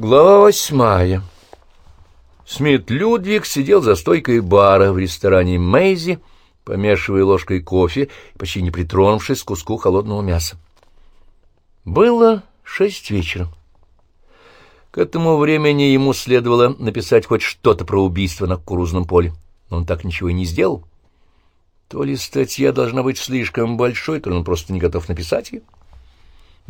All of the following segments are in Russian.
Глава восьмая. Смит Людвиг сидел за стойкой бара в ресторане Мейзи, помешивая ложкой кофе, почти не притронувшись к куску холодного мяса. Было шесть вечера. К этому времени ему следовало написать хоть что-то про убийство на кукурузном поле, но он так ничего и не сделал. То ли статья должна быть слишком большой, то ли он просто не готов написать ее.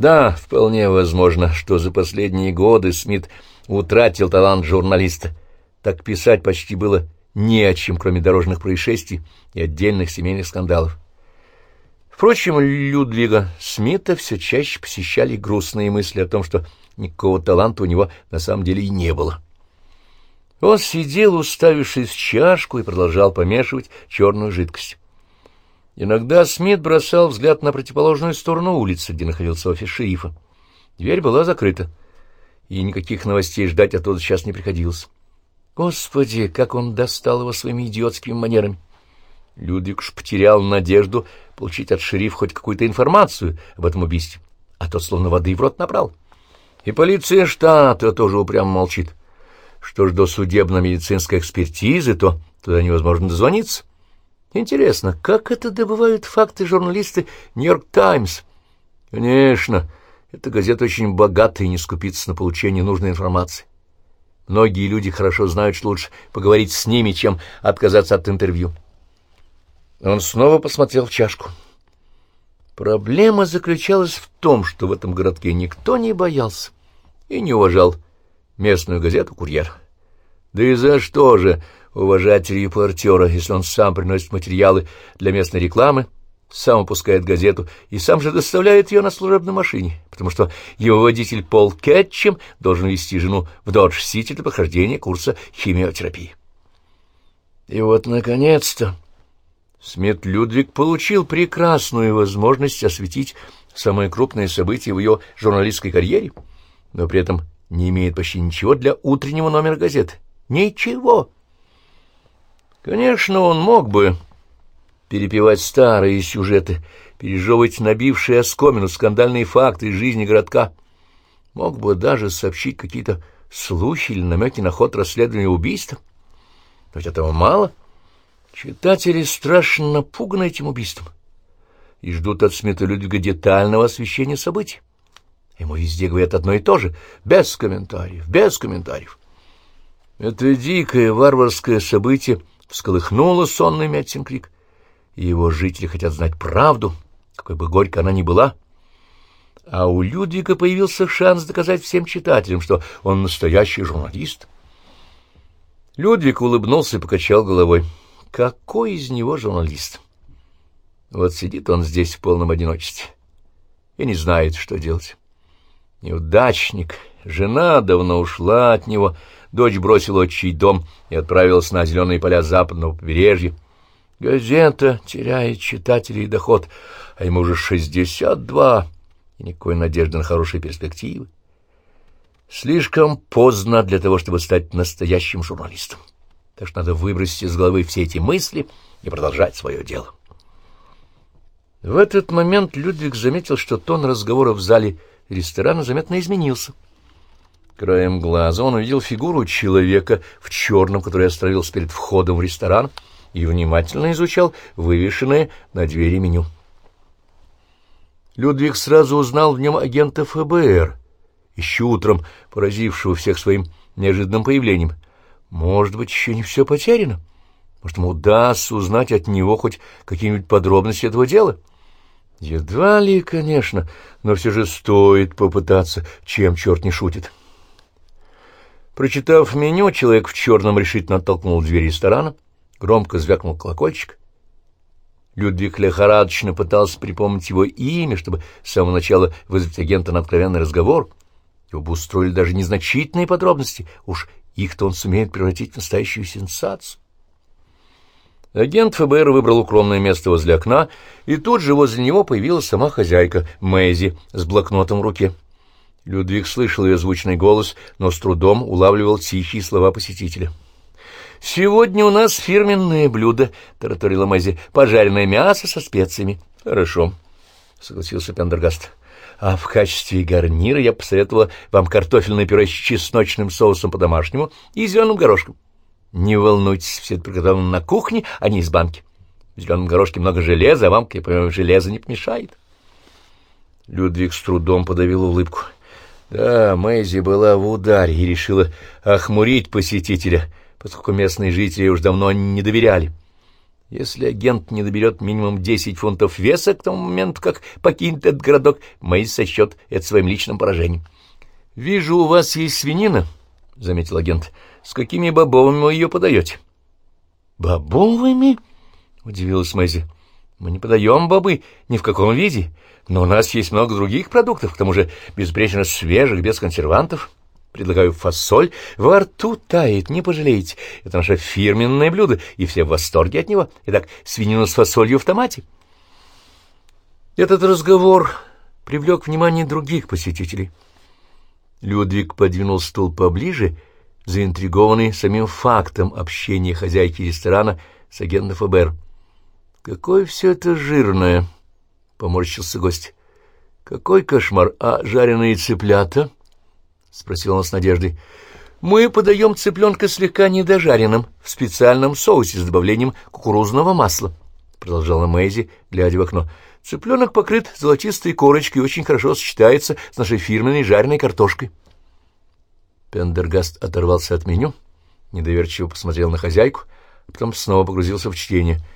Да, вполне возможно, что за последние годы Смит утратил талант журналиста. Так писать почти было не о чем, кроме дорожных происшествий и отдельных семейных скандалов. Впрочем, Людвига Смита все чаще посещали грустные мысли о том, что никакого таланта у него на самом деле и не было. Он сидел, уставившись в чашку, и продолжал помешивать черную жидкость. Иногда Смит бросал взгляд на противоположную сторону улицы, где находился офис шерифа. Дверь была закрыта, и никаких новостей ждать оттуда сейчас не приходилось. Господи, как он достал его своими идиотскими манерами! Людвиг уж потерял надежду получить от шерифа хоть какую-то информацию об этом убийстве, а тот словно воды в рот набрал. И полиция штата тоже упрямо молчит. Что ж до судебно-медицинской экспертизы, то туда невозможно дозвониться. Интересно, как это добывают факты журналисты «Нью-Йорк Таймс»? Конечно, эта газета очень богата и не скупится на получение нужной информации. Многие люди хорошо знают, что лучше поговорить с ними, чем отказаться от интервью. Он снова посмотрел в чашку. Проблема заключалась в том, что в этом городке никто не боялся и не уважал местную газету «Курьер». Да и за что же уважать репортера, если он сам приносит материалы для местной рекламы, сам опускает газету и сам же доставляет ее на служебной машине, потому что его водитель Пол Кетчем должен вести жену в Додж-Сити для прохождения курса химиотерапии. И вот, наконец-то, Смит Людвиг получил прекрасную возможность осветить самые крупные события в ее журналистской карьере, но при этом не имеет почти ничего для утреннего номера газеты. Ничего. Конечно, он мог бы перепевать старые сюжеты, пережевывать набившие оскомину скандальные факты из жизни городка. Мог бы даже сообщить какие-то слухи или намеки на ход расследования убийства. Но ведь этого мало. Читатели страшно напуганы этим убийством и ждут от Смита Людвига детального освещения событий. Ему везде говорят одно и то же, без комментариев, без комментариев. Это дикое варварское событие всколыхнуло сонный Мэтсинкрик, и его жители хотят знать правду, какой бы горько она ни была. А у Людвига появился шанс доказать всем читателям, что он настоящий журналист. Людвиг улыбнулся и покачал головой. Какой из него журналист? Вот сидит он здесь в полном одиночестве и не знает, что делать. Неудачник, жена давно ушла от него, дочь бросила отчий дом и отправилась на зеленые поля западного побережья. Газета теряет читателей и доход, а ему уже шестьдесят два, и никакой надежды на хорошие перспективы. Слишком поздно для того, чтобы стать настоящим журналистом. Так что надо выбросить из головы все эти мысли и продолжать свое дело. В этот момент Людвиг заметил, что тон разговора в зале ресторана заметно изменился. Краем глаза он увидел фигуру человека в черном, который остановился перед входом в ресторан и внимательно изучал вывешенное на двери меню. Людвиг сразу узнал в нем агента ФБР, еще утром поразившего всех своим неожиданным появлением. Может быть, еще не все потеряно? Может, ему удастся узнать от него хоть какие-нибудь подробности этого дела? Едва ли, конечно, но все же стоит попытаться, чем черт не шутит. Прочитав меню, человек в черном решительно оттолкнул дверь ресторана, громко звякнул колокольчик. Людвиг лихорадочно пытался припомнить его имя, чтобы с самого начала вызвать агента на откровенный разговор. Его бы устроили даже незначительные подробности, уж их-то он сумеет превратить в настоящую сенсацию. Агент ФБР выбрал укромное место возле окна, и тут же возле него появилась сама хозяйка, Мэйзи, с блокнотом в руке. Людвиг слышал ее звучный голос, но с трудом улавливал тихие слова посетителя. «Сегодня у нас фирменное блюдо», — тараторила Мэйзи, — «пожаренное мясо со специями». «Хорошо», — согласился Пендергаст. А в качестве гарнира я посоветовала вам картофельное пюре с чесночным соусом по-домашнему и зеленым горошком. Не волнуйтесь, все это приготовлено на кухне, а не из банки. В зеленом горошке много железа, а вам, как я понимаю, железо не помешает. Людвиг с трудом подавил улыбку. Да, Мэйзи была в ударе и решила охмурить посетителя, поскольку местные жители уж давно не доверяли. Если агент не доберет минимум десять фунтов веса к тому моменту, как покинет этот городок, Мэйзи сочтет это своим личным поражением. — Вижу, у вас есть свинина, — заметил агент. — С какими бобовыми вы ее подаете? — Бобовыми? — удивилась Мэйзи. — Мы не подаем бобы ни в каком виде. — но у нас есть много других продуктов, к тому же безупречно свежих, без консервантов. Предлагаю фасоль. Во рту тает, не пожалеете. Это наше фирменное блюдо, и все в восторге от него. Итак, свинину с фасолью в томате. Этот разговор привлек внимание других посетителей. Людвиг подвинул стул поближе, заинтригованный самим фактом общения хозяйки ресторана с агентом ФБР. «Какое все это жирное!» Поморщился гость. — Какой кошмар! А жареные цыплята? — спросил он с надеждой. — Мы подаем цыпленка слегка недожаренным, в специальном соусе с добавлением кукурузного масла, — продолжала Мэйзи, глядя в окно. — Цыпленок покрыт золотистой корочкой и очень хорошо сочетается с нашей фирменной жареной картошкой. Пендергаст оторвался от меню, недоверчиво посмотрел на хозяйку, а потом снова погрузился в чтение —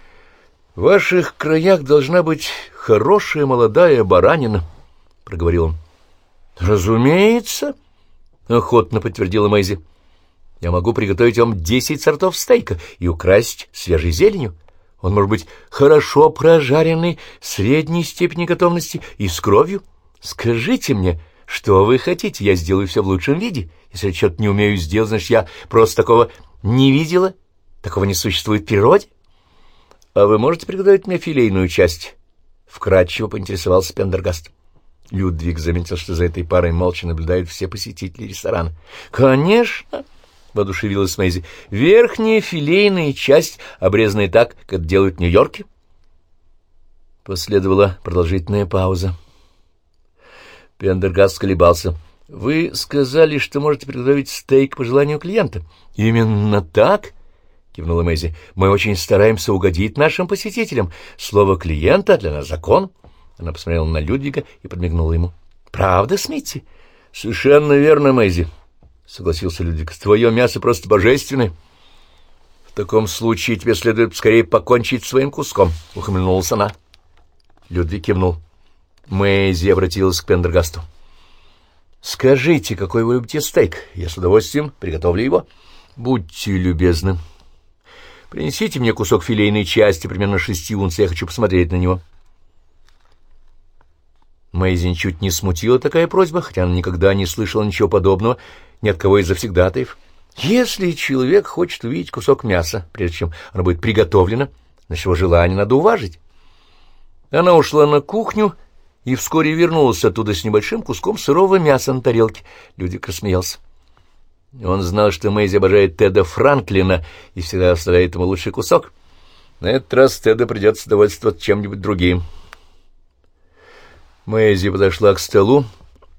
в ваших краях должна быть хорошая молодая баранина, — проговорил он. — Разумеется, — охотно подтвердила Мэйзи. — Я могу приготовить вам десять сортов стейка и украсить свежей зеленью. Он может быть хорошо прожаренный, средней степени готовности и с кровью. Скажите мне, что вы хотите, я сделаю все в лучшем виде. Если я что-то не умею сделать, значит, я просто такого не видела, такого не существует в природе. — А вы можете приготовить мне филейную часть? — вкратчиво поинтересовался Пендергаст. Людвиг заметил, что за этой парой молча наблюдают все посетители ресторана. — Конечно! — воодушевилась Мэйзи. — Верхняя филейная часть, обрезанная так, как делают в Нью-Йорке. Последовала продолжительная пауза. Пендергаст колебался. — Вы сказали, что можете приготовить стейк по желанию клиента. — Именно так? —— кивнула Мэйзи. — Мы очень стараемся угодить нашим посетителям. Слово клиента для нас закон. Она посмотрела на Людвига и подмигнула ему. — Правда, Смитти? — Совершенно верно, Мэйзи, — согласился Людвиг. — Твое мясо просто божественное. — В таком случае тебе следует скорее покончить своим куском, — ухмыльнулась она. Людвиг кивнул. Мэйзи обратилась к Пендергасту. — Скажите, какой вы любите стейк? Я с удовольствием приготовлю его. — Будьте любезны, — Принесите мне кусок филейной части, примерно шести унций, я хочу посмотреть на него. Мэйзин чуть не смутила такая просьба, хотя она никогда не слышала ничего подобного ни от кого из завсегдатаев. Если человек хочет увидеть кусок мяса, прежде чем оно будет приготовлено, значит, его желание надо уважить. Она ушла на кухню и вскоре вернулась оттуда с небольшим куском сырого мяса на тарелке. Людик рассмеялся. Он знал, что Мэйзи обожает Теда Франклина и всегда оставляет ему лучший кусок. На этот раз Теда придется довольствоваться чем-нибудь другим. Мэйзи подошла к столу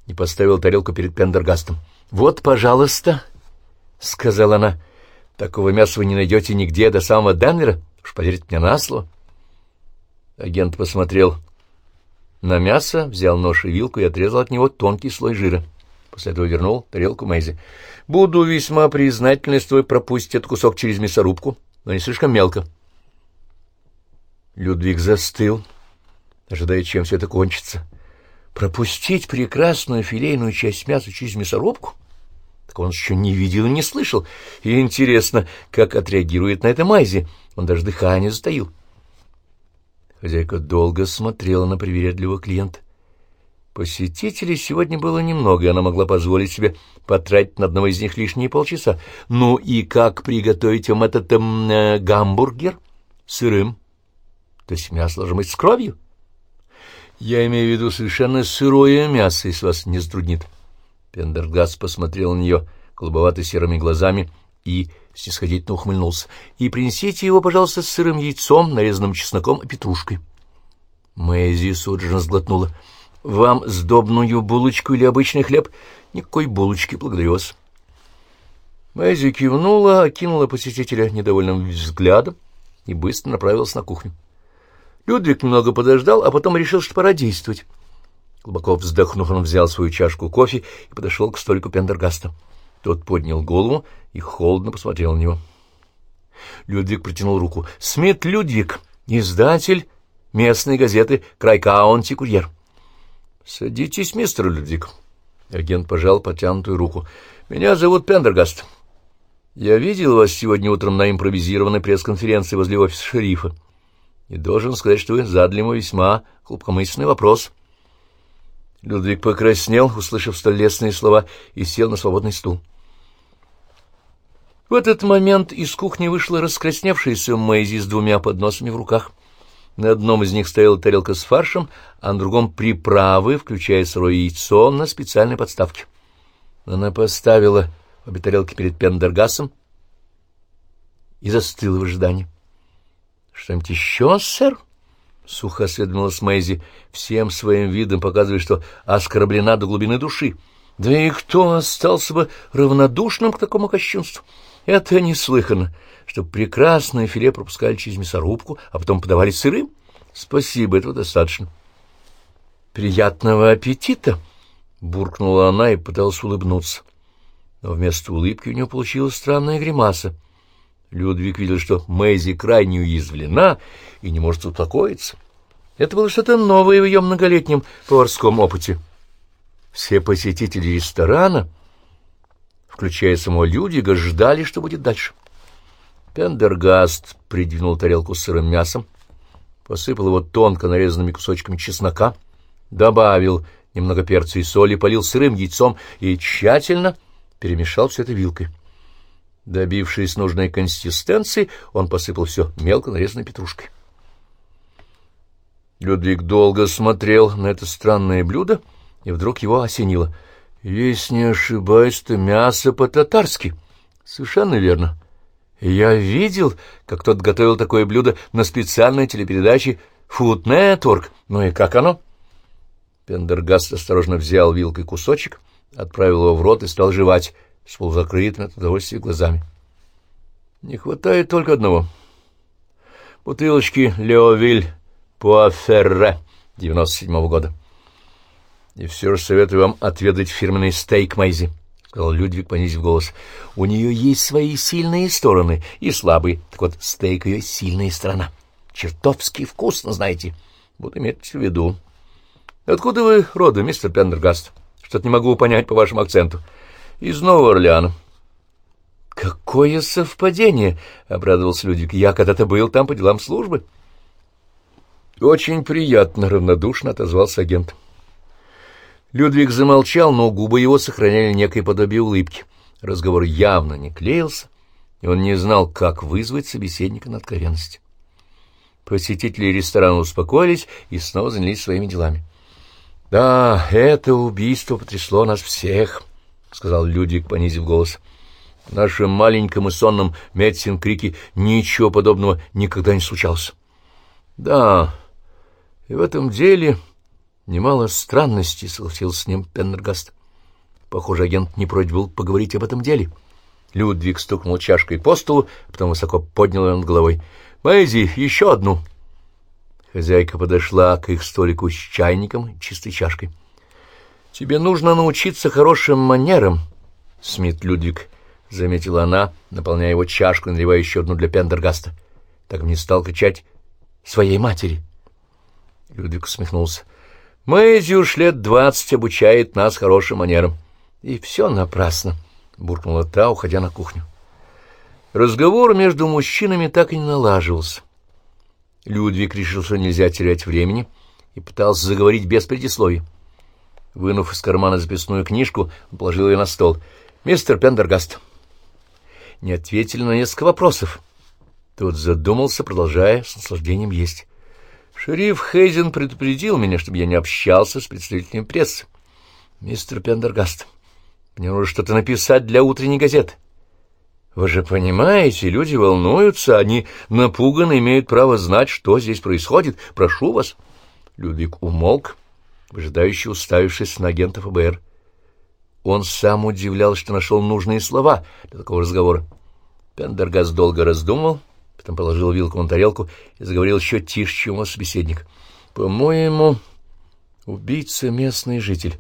и поставила тарелку перед Пендергастом. «Вот, пожалуйста», — сказала она, — «такого мяса вы не найдете нигде до самого Денвера, уж поверьте мне на слово». Агент посмотрел на мясо, взял нож и вилку и отрезал от него тонкий слой жира. После этого вернул тарелку Мэйзи. «Буду весьма признательна, если вы пропустите этот кусок через мясорубку, но не слишком мелко». Людвиг застыл, ожидая, чем все это кончится. «Пропустить прекрасную филейную часть мяса через мясорубку?» Так он еще не видел и не слышал. И интересно, как отреагирует на это Майзи. Он даже дыхание затаил. Хозяйка долго смотрела на привередливого клиента. Посетителей сегодня было немного, и она могла позволить себе потратить на одного из них лишние полчаса. Ну и как приготовить вам этот эм, э, гамбургер? Сырым. То есть мясо должно быть с кровью? Я имею в виду совершенно сырое мясо, если вас не затруднит. Пендергас посмотрел на нее голубовато-серыми глазами и снисходительно ухмыльнулся. И принесите его, пожалуйста, с сырым яйцом, нарезанным чесноком и петрушкой. Мэйзи судженно сглотнула. Вам сдобную булочку или обычный хлеб? Никакой булочки, благодарю вас. Мэйзи кивнула, окинула посетителя недовольным взглядом и быстро направилась на кухню. Людвиг немного подождал, а потом решил, что пора действовать. Глубоко вздохнув, он взял свою чашку кофе и подошел к столику Пендергаста. Тот поднял голову и холодно посмотрел на него. Людвиг протянул руку. «Смит Людвиг, издатель местной газеты «Cry County Courier». «Садитесь, мистер Людвиг». Агент пожал протянутую руку. «Меня зовут Пендергаст. Я видел вас сегодня утром на импровизированной пресс-конференции возле офиса шерифа и должен сказать, что вы задали ему весьма глубокомысленный вопрос». Людвиг покраснел, услышав столь лестные слова, и сел на свободный стул. В этот момент из кухни вышла раскрасневшаяся Мэйзи с двумя подносами в руках. На одном из них стояла тарелка с фаршем, а на другом — приправы, включая сырое яйцо на специальной подставке. Она поставила обе тарелки перед Пендергасом и застыла в ожидании. — Что-нибудь еще, сэр? — сухо осведомилась Мэйзи, всем своим видом показывая, что оскорблена до глубины души. Да и кто остался бы равнодушным к такому кощунству? Это неслыханно, что прекрасное филе пропускали через мясорубку, а потом подавали сырым. Спасибо, этого достаточно. Приятного аппетита! — буркнула она и пыталась улыбнуться. Но вместо улыбки у нее получилась странная гримаса. Людвиг видел, что Мэйзи крайне уязвлена и не может успокоиться. Это было что-то новое в ее многолетнем поварском опыте. Все посетители ресторана, включая самого Людвига, ждали, что будет дальше. Пендергаст придвинул тарелку с сырым мясом, посыпал его тонко нарезанными кусочками чеснока, добавил немного перца и соли, полил сырым яйцом и тщательно перемешал все это вилкой. Добившись нужной консистенции, он посыпал все мелко нарезанной петрушкой. Людвиг долго смотрел на это странное блюдо, и вдруг его осенило. Если не ошибаюсь, то мясо по-татарски. Совершенно верно. Я видел, как тот готовил такое блюдо на специальной телепередаче Food Network. Ну и как оно? Пендергаст осторожно взял вилкой кусочек, отправил его в рот и стал жевать, с полузакрытыми от удовольствия глазами. Не хватает только одного. Бутылочки Леовиль Пуаферре 97-го года. И все же советую вам отведать фирменный стейк Мэйзи, — сказал Людвиг, понизив голос. У нее есть свои сильные стороны и слабые. Так вот, стейк ее сильная сторона. Чертовски вкусно, знаете. Буду иметь в виду. Откуда вы родом, мистер Пендергаст? Что-то не могу понять по вашему акценту. — из Нового Орлеана. «Какое совпадение!» — обрадовался Людвиг. «Я когда-то был там по делам службы». «Очень приятно», — равнодушно отозвался агент. Людвиг замолчал, но губы его сохраняли некое подобие улыбки. Разговор явно не клеился, и он не знал, как вызвать собеседника на откровенность. Посетители ресторана успокоились и снова занялись своими делами. «Да, это убийство потрясло нас всех», — сказал Людвиг, понизив голос. — В нашем маленьком и сонном Метсин-Крике ничего подобного никогда не случалось. — Да, и в этом деле немало странностей, — согласился с ним Пеннергаст. Похоже, агент не прочь был поговорить об этом деле. Людвиг стукнул чашкой по столу, потом высоко поднял ее над головой. — Мэйзи, еще одну! Хозяйка подошла к их столику с чайником и чистой чашкой. — «Тебе нужно научиться хорошим манерам, Смит Людвиг», — заметила она, наполняя его чашку, наливая еще одну для Пендергаста. Так мне стал кричать своей матери. Людвиг усмехнулся. «Мэйзи уж лет двадцать обучает нас хорошим манерам». «И все напрасно», — буркнула та, уходя на кухню. Разговор между мужчинами так и не налаживался. Людвиг решил, что нельзя терять времени, и пытался заговорить без предисловий. Вынув из кармана записную книжку, он положил ее на стол. «Мистер Пендергаст». Не ответили на несколько вопросов. Тот задумался, продолжая с наслаждением есть. «Шериф Хейзен предупредил меня, чтобы я не общался с представителями прессы. Мистер Пендергаст, мне нужно что-то написать для утренней газеты. Вы же понимаете, люди волнуются, они напуганы, имеют право знать, что здесь происходит. Прошу вас». Людвиг умолк выжидающе уставившись на агента ФБР. Он сам удивлялся, что нашел нужные слова для такого разговора. Пендергаст долго раздумал, потом положил вилку на тарелку и заговорил еще тише, чем его собеседник. «По-моему, убийца местный житель».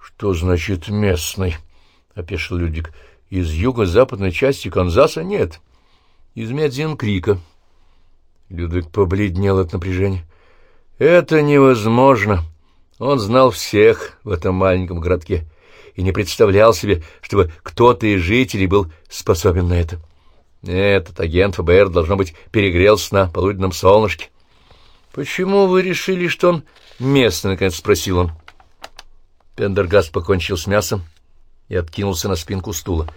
«Что значит местный?» — опешил Людвиг. «Из юго-западной части Канзаса нет. Из Медзин-Крика». Людвиг побледнел от напряжения. «Это невозможно. Он знал всех в этом маленьком городке и не представлял себе, чтобы кто-то из жителей был способен на это. Этот агент ФБР, должно быть, перегрелся на полуденном солнышке. «Почему вы решили, что он местный?» — наконец спросил он. Пендергаст покончил с мясом и откинулся на спинку стула.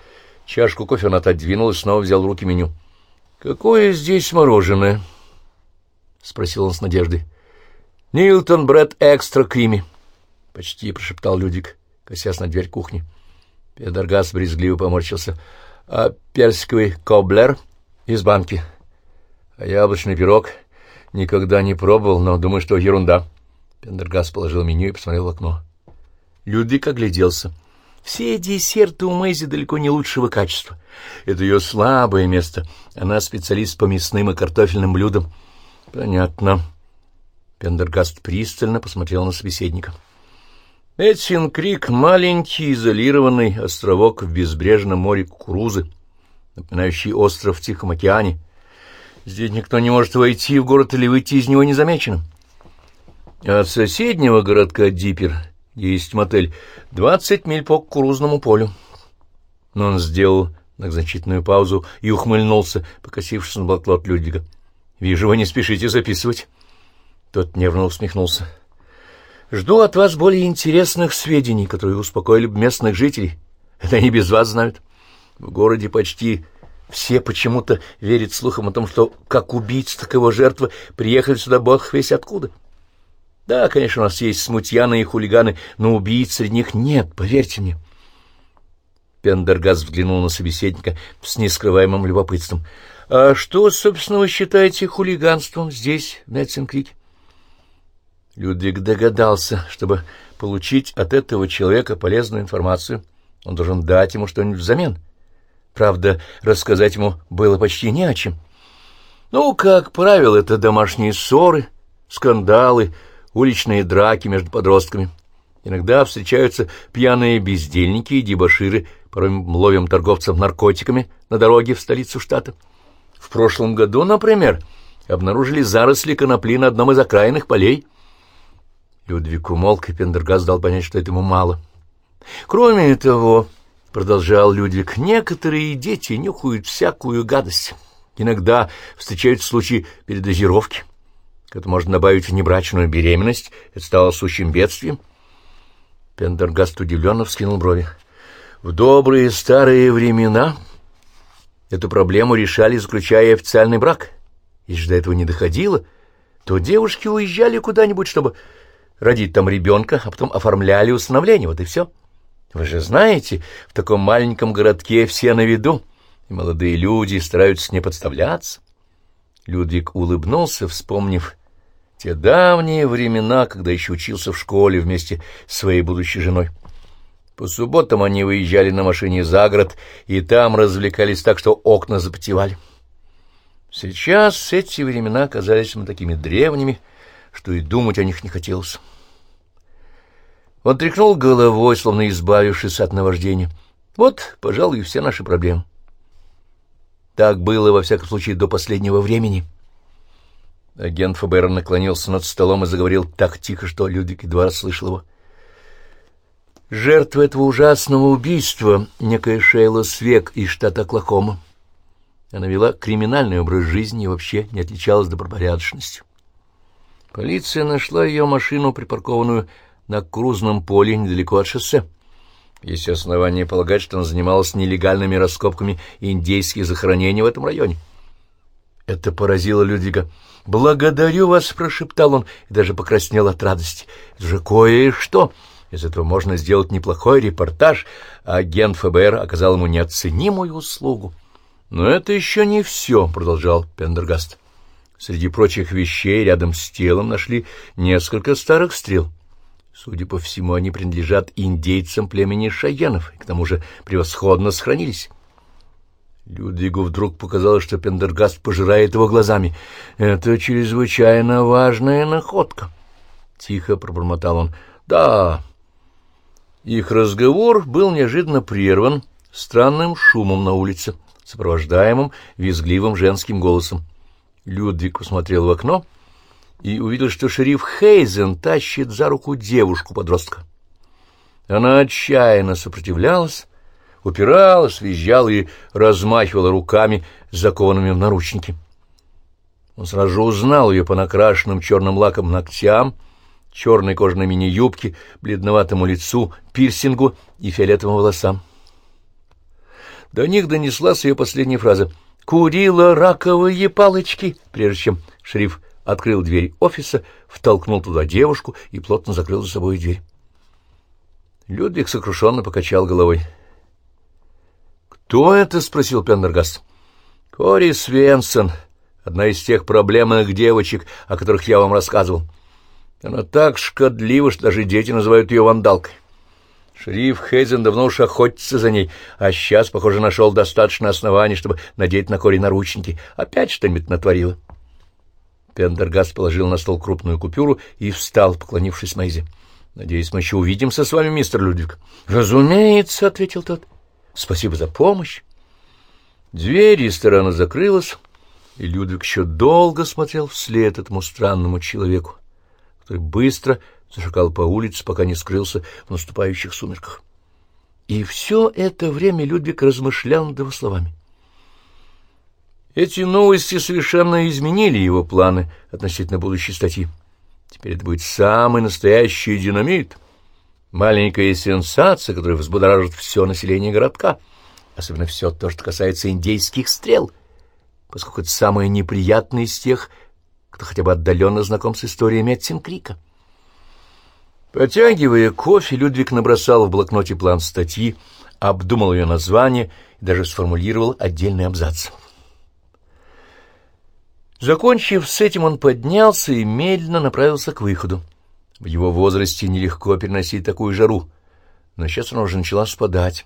Чашку кофе он отодвинул и снова взял в руки меню. «Какое здесь мороженое?» — спросил он с надеждой. «Нилтон Брэд Экстра Крими», — почти прошептал Людик косясь на дверь кухни. Педоргас брезгливо поморщился. А персиковый коблер из банки. А яблочный пирог никогда не пробовал, но думаю, что ерунда. Пендергас положил меню и посмотрел в окно. Людвиг огляделся. Все десерты у Мэйзи далеко не лучшего качества. Это ее слабое место. Она специалист по мясным и картофельным блюдам. Понятно. Пендергаст пристально посмотрел на собеседника. Этсин Крик — маленький изолированный островок в безбрежном море кукурузы, напоминающий остров в Тихом океане. Здесь никто не может войти в город или выйти из него незамеченным. От соседнего городка Диппер есть мотель двадцать миль по кукурузному полю. Но он сделал многозначительную паузу и ухмыльнулся, покосившись на блокнот Людвига. — Вижу, вы не спешите записывать. Тот нервно усмехнулся. — Жду от вас более интересных сведений, которые успокоили бы местных жителей. Это они без вас знают. В городе почти все почему-то верят слухам о том, что как убийца, так его жертва приехали сюда бог весь откуда. Да, конечно, у нас есть смутьяны и хулиганы, но убийц среди них нет, поверьте мне. Пендергас взглянул на собеседника с нескрываемым любопытством. — А что, собственно, вы считаете хулиганством здесь, в Мэтсинкрике? Людвиг догадался, чтобы получить от этого человека полезную информацию, он должен дать ему что-нибудь взамен. Правда, рассказать ему было почти не о чем. Ну, как правило, это домашние ссоры, скандалы, уличные драки между подростками. Иногда встречаются пьяные бездельники и дебоширы, порой ловим торговцев наркотиками на дороге в столицу штата. В прошлом году, например, обнаружили заросли конопли на одном из окраинных полей — Людвиг умолк, и Пендергаст дал понять, что этому мало. «Кроме того, — продолжал Людвиг, — некоторые дети нюхают всякую гадость. Иногда встречают случаи передозировки. К этому можно добавить внебрачную беременность. Это стало сущим бедствием». Пендергаст удивленно вскинул брови. «В добрые старые времена эту проблему решали, заключая официальный брак. Если до этого не доходило, то девушки уезжали куда-нибудь, чтобы родить там ребенка, а потом оформляли усыновление, вот и все. Вы же знаете, в таком маленьком городке все на виду, и молодые люди стараются не подставляться. Людвиг улыбнулся, вспомнив те давние времена, когда еще учился в школе вместе с своей будущей женой. По субботам они выезжали на машине за город, и там развлекались так, что окна запотевали. Сейчас эти времена казались ему такими древними, что и думать о них не хотелось. Он тряхнул головой, словно избавившись от наваждения. Вот, пожалуй, и все наши проблемы. Так было, во всяком случае, до последнего времени. Агент ФБР наклонился над столом и заговорил так тихо, что Людвиг едва расслышал его. Жертва этого ужасного убийства — некая Шейла Свек из штата Оклахома. Она вела криминальный образ жизни и вообще не отличалась добропорядочностью. Полиция нашла ее машину, припаркованную на крузном поле недалеко от шоссе. Есть основания полагать, что она занималась нелегальными раскопками индейских захоронений в этом районе. Это поразило Людвига. «Благодарю вас!» — прошептал он и даже покраснел от радости. «Это же кое-что! Из этого можно сделать неплохой репортаж, а агент ФБР оказал ему неоценимую услугу». «Но это еще не все», — продолжал Пендергаст. Среди прочих вещей рядом с телом нашли несколько старых стрел. Судя по всему, они принадлежат индейцам племени Шайенов, и к тому же превосходно сохранились. Людвигу вдруг показалось, что Пендергаст пожирает его глазами. «Это чрезвычайно важная находка», — тихо пробормотал он. «Да». Их разговор был неожиданно прерван странным шумом на улице, сопровождаемым визгливым женским голосом. Людвиг посмотрел в окно и увидел, что шериф Хейзен тащит за руку девушку-подростка. Она отчаянно сопротивлялась, упиралась, визжала и размахивала руками, закованными в наручники. Он сразу узнал ее по накрашенным черным лаком ногтям, черной кожаной мини-юбке, бледноватому лицу, пирсингу и фиолетовым волосам. До них донеслась ее последняя фраза «Курила раковые палочки», прежде чем шериф открыл дверь офиса, втолкнул туда девушку и плотно закрыл за собой дверь. Людвиг сокрушенно покачал головой. «Кто это?» — спросил Пендергаст. «Кори Свенсон, одна из тех проблемных девочек, о которых я вам рассказывал. Она так шкодлива, что даже дети называют ее вандалкой. Шериф Хейзен давно уж охотится за ней, а сейчас, похоже, нашел достаточно оснований, чтобы надеть на Кори наручники. Опять что-нибудь натворила». Пендергаст положил на стол крупную купюру и встал, поклонившись Мэйзи. «Надеюсь, мы еще увидимся с вами, мистер Людвиг». «Разумеется», — ответил тот. Спасибо за помощь. Дверь ресторана закрылась, и Людвиг еще долго смотрел вслед этому странному человеку, который быстро зашагал по улице, пока не скрылся в наступающих сумерках. И все это время Людвиг размышлял над его словами. Эти новости совершенно изменили его планы относительно будущей статьи. Теперь это будет самый настоящий динамит — Маленькая сенсация, которая взбудоражит все население городка, особенно все то, что касается индейских стрел, поскольку это самое неприятное из тех, кто хотя бы отдаленно знаком с историей Метсинкрика. Потягивая кофе, Людвиг набросал в блокноте план статьи, обдумал ее название и даже сформулировал отдельный абзац. Закончив с этим, он поднялся и медленно направился к выходу. В его возрасте нелегко переносить такую жару, но сейчас она уже начала спадать.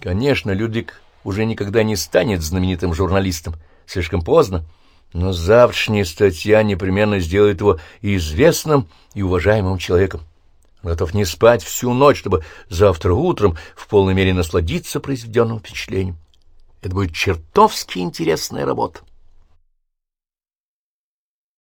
Конечно, Людвиг уже никогда не станет знаменитым журналистом, слишком поздно, но завтрашняя статья непременно сделает его известным и уважаемым человеком. Готов не спать всю ночь, чтобы завтра утром в полной мере насладиться произведенным впечатлением. Это будет чертовски интересная работа.